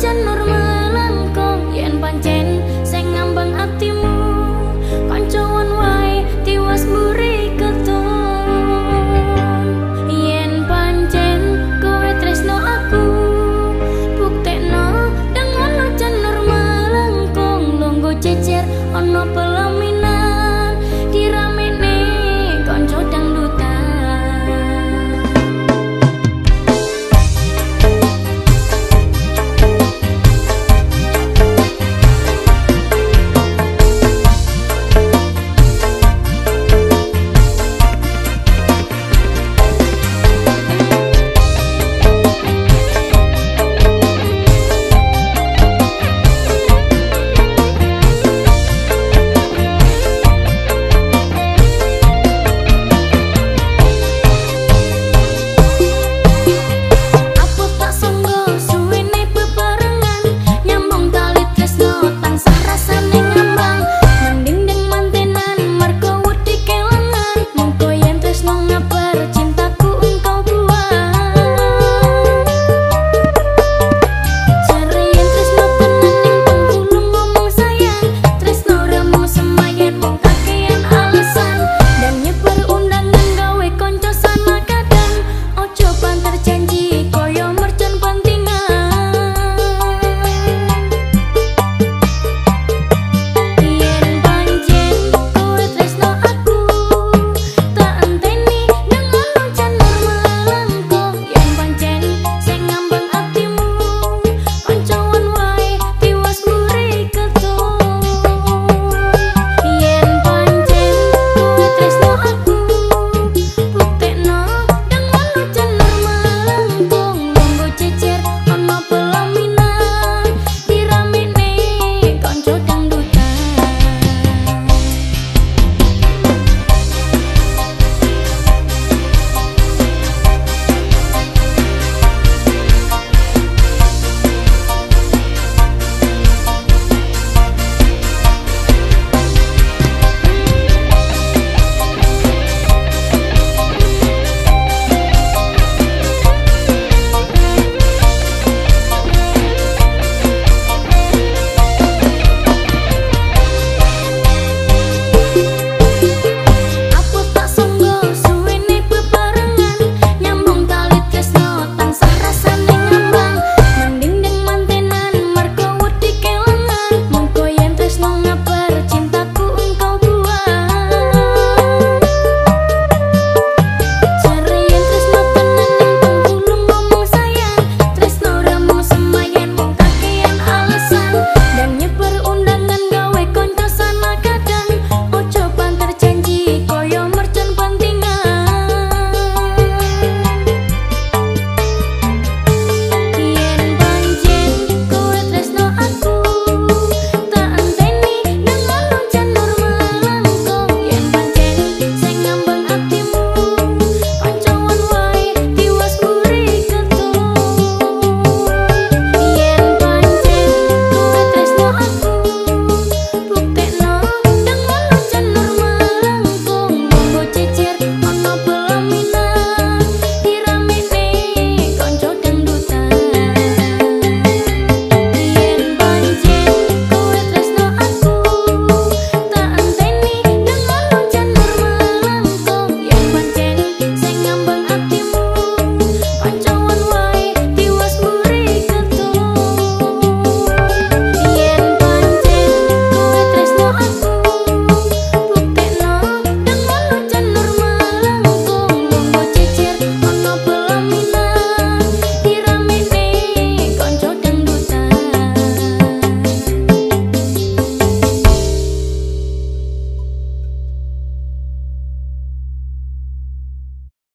chân